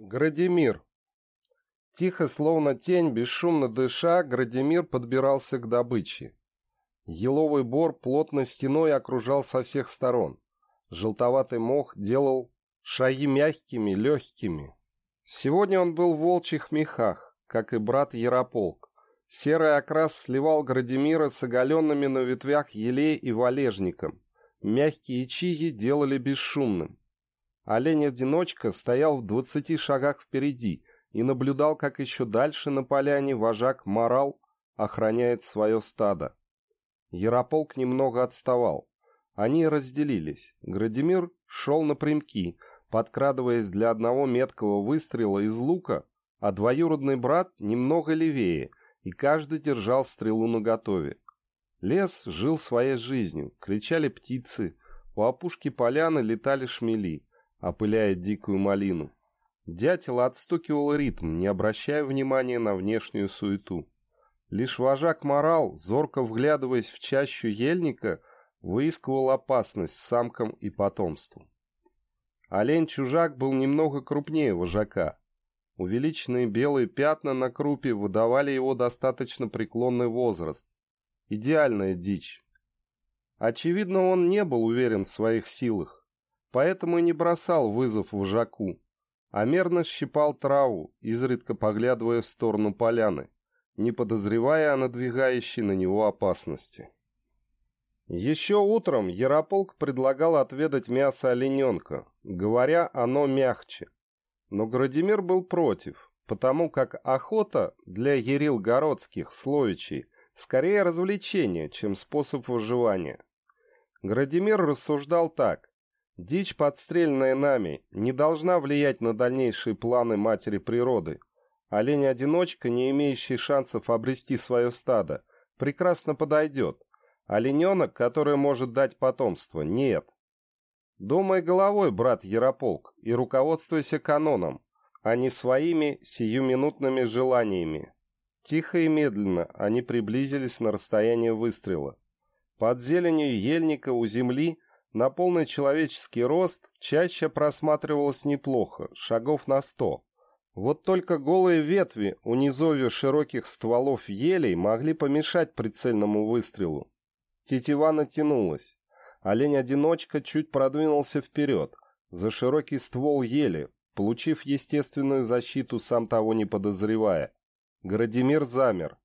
Градимир. Тихо, словно тень, бесшумно дыша, Градимир подбирался к добыче. Еловый бор плотно стеной окружал со всех сторон. Желтоватый мох делал шаги мягкими, легкими. Сегодня он был в волчьих мехах, как и брат Ярополк. Серый окрас сливал Градимира с оголенными на ветвях елей и валежником. Мягкие чиги делали бесшумным. Олень-одиночка стоял в двадцати шагах впереди и наблюдал, как еще дальше на поляне вожак Морал охраняет свое стадо. Ярополк немного отставал. Они разделились. Градимир шел напрямки, подкрадываясь для одного меткого выстрела из лука, а двоюродный брат немного левее, и каждый держал стрелу наготове. Лес жил своей жизнью, кричали птицы, у опушки поляны летали шмели опыляя дикую малину. Дятел отстукивал ритм, не обращая внимания на внешнюю суету. Лишь вожак Морал, зорко вглядываясь в чащу ельника, выискивал опасность самкам и потомству. Олень-чужак был немного крупнее вожака. Увеличенные белые пятна на крупе выдавали его достаточно преклонный возраст. Идеальная дичь. Очевидно, он не был уверен в своих силах поэтому и не бросал вызов вожаку, а мерно щипал траву, изредка поглядывая в сторону поляны, не подозревая о надвигающей на него опасности. Еще утром Ярополк предлагал отведать мясо олененка, говоря, оно мягче. Но Градимир был против, потому как охота для Ерил Городских, Словичей, скорее развлечение, чем способ выживания. Градимир рассуждал так. Дичь, подстрельная нами, не должна влиять на дальнейшие планы матери природы. Олень-одиночка, не имеющий шансов обрести свое стадо, прекрасно подойдет. Олененок, который может дать потомство, нет. Думай головой, брат Ярополк, и руководствуйся каноном, а не своими сиюминутными желаниями. Тихо и медленно они приблизились на расстояние выстрела. Под зеленью ельника у земли – на полный человеческий рост чаще просматривалось неплохо, шагов на сто. Вот только голые ветви у низовья широких стволов елей могли помешать прицельному выстрелу. Тетива натянулась. Олень-одиночка чуть продвинулся вперед, за широкий ствол ели, получив естественную защиту, сам того не подозревая. Градимир замер.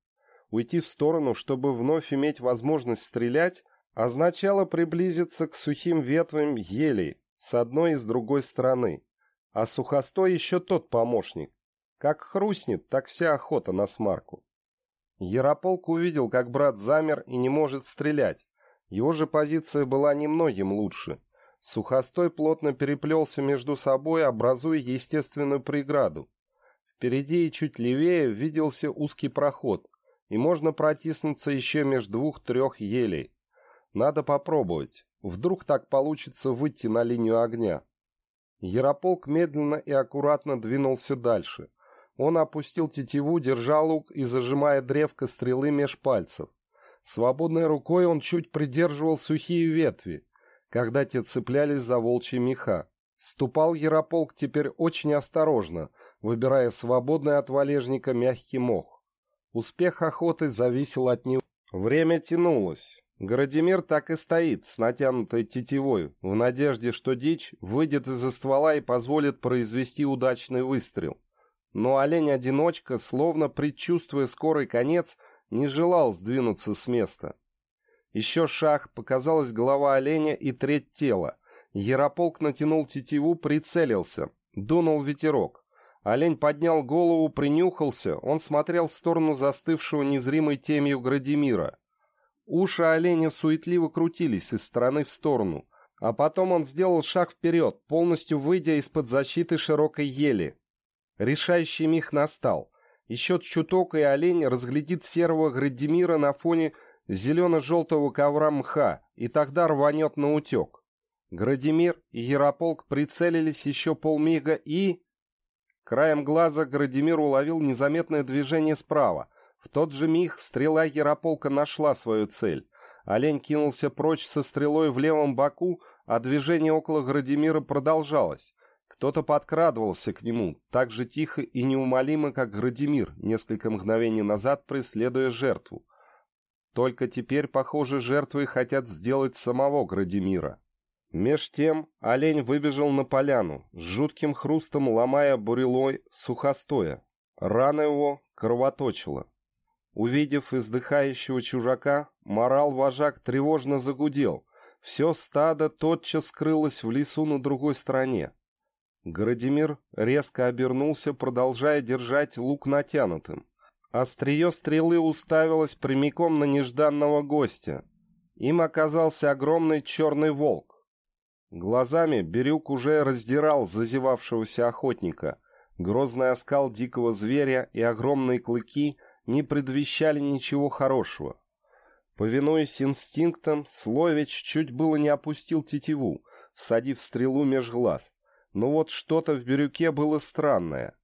Уйти в сторону, чтобы вновь иметь возможность стрелять, означало приблизиться к сухим ветвям елей с одной и с другой стороны, а сухостой еще тот помощник. Как хрустнет, так вся охота на смарку. Ярополк увидел, как брат замер и не может стрелять. Его же позиция была немногим лучше. Сухостой плотно переплелся между собой, образуя естественную преграду. Впереди и чуть левее виделся узкий проход, и можно протиснуться еще между двух-трех елей. Надо попробовать. Вдруг так получится выйти на линию огня. Ярополк медленно и аккуратно двинулся дальше. Он опустил тетиву, держал лук и зажимая древко стрелы меж пальцев. Свободной рукой он чуть придерживал сухие ветви, когда те цеплялись за волчьи меха. Ступал Ярополк теперь очень осторожно, выбирая свободный от валежника мягкий мох. Успех охоты зависел от него. Время тянулось. Градимир так и стоит, с натянутой тетивой, в надежде, что дичь выйдет из-за ствола и позволит произвести удачный выстрел. Но олень-одиночка, словно предчувствуя скорый конец, не желал сдвинуться с места. Еще шаг, показалась голова оленя и треть тела. Ярополк натянул тетиву, прицелился. Дунул ветерок. Олень поднял голову, принюхался. Он смотрел в сторону застывшего незримой темью Градимира. Уши оленя суетливо крутились из стороны в сторону, а потом он сделал шаг вперед, полностью выйдя из-под защиты широкой ели. Решающий миг настал. Еще чуток, и олень разглядит серого Градимира на фоне зелено-желтого ковра мха, и тогда рванет на утек. Градимир и Ярополк прицелились еще полмига и... Краем глаза Градимир уловил незаметное движение справа, в тот же миг стрела Ярополка нашла свою цель. Олень кинулся прочь со стрелой в левом боку, а движение около Градимира продолжалось. Кто-то подкрадывался к нему, так же тихо и неумолимо, как Градимир, несколько мгновений назад преследуя жертву. Только теперь, похоже, жертвой хотят сделать самого Градимира. Меж тем олень выбежал на поляну, с жутким хрустом ломая бурелой сухостоя. Рана его кровоточила. Увидев издыхающего чужака, морал-вожак тревожно загудел. Все стадо тотчас скрылось в лесу на другой стороне. Градимир резко обернулся, продолжая держать лук натянутым. Острие стрелы уставилось прямиком на нежданного гостя. Им оказался огромный черный волк. Глазами Бирюк уже раздирал зазевавшегося охотника. Грозный оскал дикого зверя и огромные клыки не предвещали ничего хорошего. Повинуясь инстинктам, Слович чуть было не опустил тетиву, всадив стрелу меж глаз. Но вот что-то в Бирюке было странное.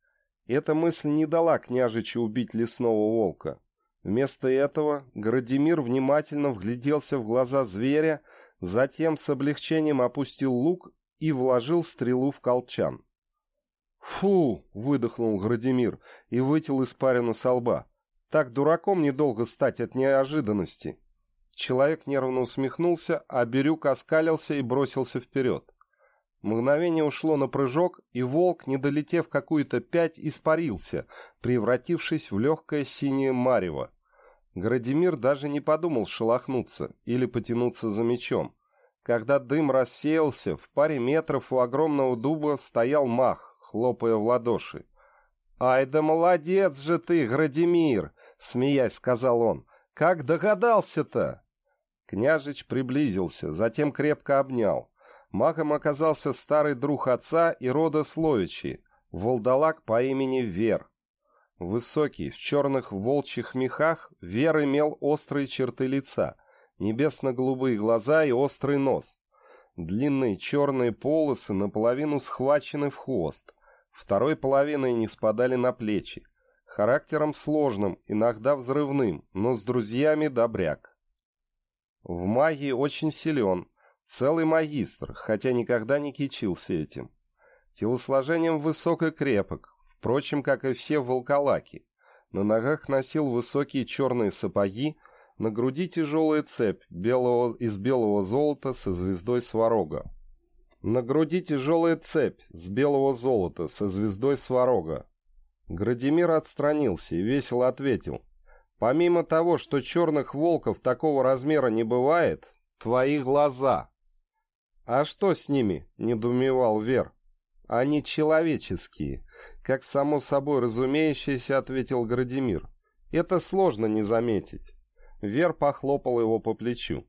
Эта мысль не дала княжичу убить лесного волка. Вместо этого Градимир внимательно вгляделся в глаза зверя, затем с облегчением опустил лук и вложил стрелу в колчан. «Фу!» — выдохнул Градимир и вытел испарину со лба. «Так дураком недолго стать от неожиданности!» Человек нервно усмехнулся, а Бирюк оскалился и бросился вперед. Мгновение ушло на прыжок, и волк, не долетев какую-то пять, испарился, превратившись в легкое синее марево. Градимир даже не подумал шелохнуться или потянуться за мечом. Когда дым рассеялся, в паре метров у огромного дуба стоял мах, хлопая в ладоши. «Ай да молодец же ты, Градимир!» — смеясь сказал он. «Как догадался-то?» Княжич приблизился, затем крепко обнял. Магом оказался старый друг отца и рода Словичи, волдалак по имени Вер. Высокий, в черных волчьих мехах, Вер имел острые черты лица, небесно-голубые глаза и острый нос. Длинные черные полосы наполовину схвачены в хвост, второй половиной не спадали на плечи. Характером сложным, иногда взрывным, но с друзьями добряк. В магии очень силен, Целый магистр, хотя никогда не кичился этим. Телосложением высок и крепок, впрочем, как и все волколаки. На ногах носил высокие черные сапоги, на груди тяжелая цепь белого, из белого золота со звездой сварога. На груди тяжелая цепь с белого золота со звездой сварога. Градимир отстранился и весело ответил. «Помимо того, что черных волков такого размера не бывает, твои глаза». «А что с ними?» — недоумевал Вер. «Они человеческие», — как само собой разумеющееся ответил Градимир. «Это сложно не заметить». Вер похлопал его по плечу.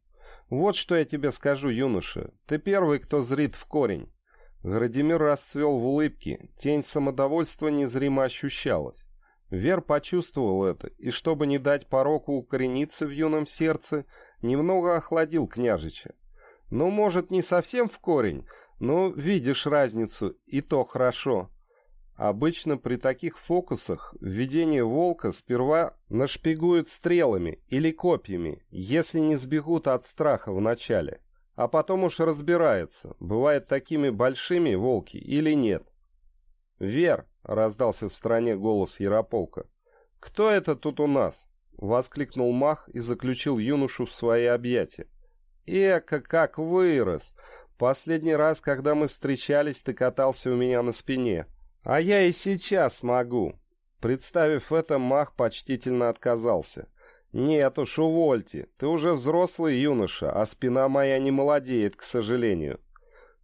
«Вот что я тебе скажу, юноша. Ты первый, кто зрит в корень». Градимир расцвел в улыбке. Тень самодовольства незримо ощущалась. Вер почувствовал это, и чтобы не дать пороку укорениться в юном сердце, немного охладил княжича. Ну, может, не совсем в корень, но видишь разницу, и то хорошо. Обычно при таких фокусах введение волка сперва нашпигуют стрелами или копьями, если не сбегут от страха вначале, а потом уж разбирается, бывает такими большими волки или нет. «Вер!» — раздался в стороне голос Ярополка. «Кто это тут у нас?» — воскликнул Мах и заключил юношу в свои объятия. Эка, как вырос! Последний раз, когда мы встречались, ты катался у меня на спине. А я и сейчас могу. Представив это, Мах почтительно отказался. «Нет уж, увольте. Ты уже взрослый юноша, а спина моя не молодеет, к сожалению».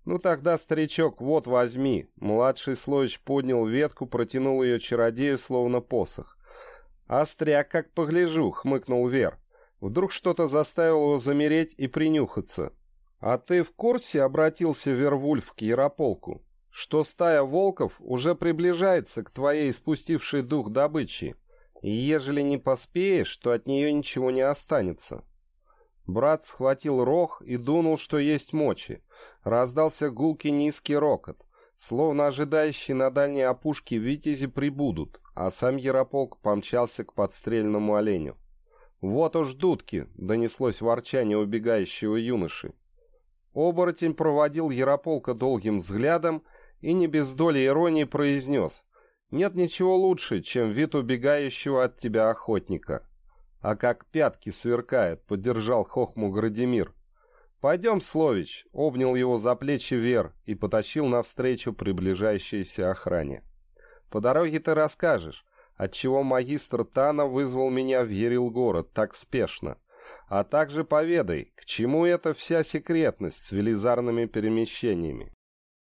«Ну тогда, старичок, вот возьми». Младший Слоич поднял ветку, протянул ее чародею, словно посох. «Остряк, как погляжу», — хмыкнул Вер. Вдруг что-то заставило его замереть и принюхаться. «А ты в курсе?» — обратился Вервульф к Ярополку. «Что стая волков уже приближается к твоей спустившей дух добычи, ежели не поспеешь, то от нее ничего не останется». Брат схватил рог и дунул, что есть мочи. Раздался гулкий низкий рокот, словно ожидающие на дальней опушке витязи прибудут, а сам Ярополк помчался к подстрельному оленю. «Вот уж дудки!» — донеслось ворчание убегающего юноши. Оборотень проводил Ярополка долгим взглядом и не без доли иронии произнес «Нет ничего лучше, чем вид убегающего от тебя охотника». «А как пятки сверкает», — поддержал хохму Градимир. «Пойдем, Слович», — обнял его за плечи Вер и потащил навстречу приближающейся охране. «По дороге ты расскажешь, отчего магистр Тана вызвал меня в Ерил-город так спешно, а также поведай, к чему эта вся секретность с велизарными перемещениями».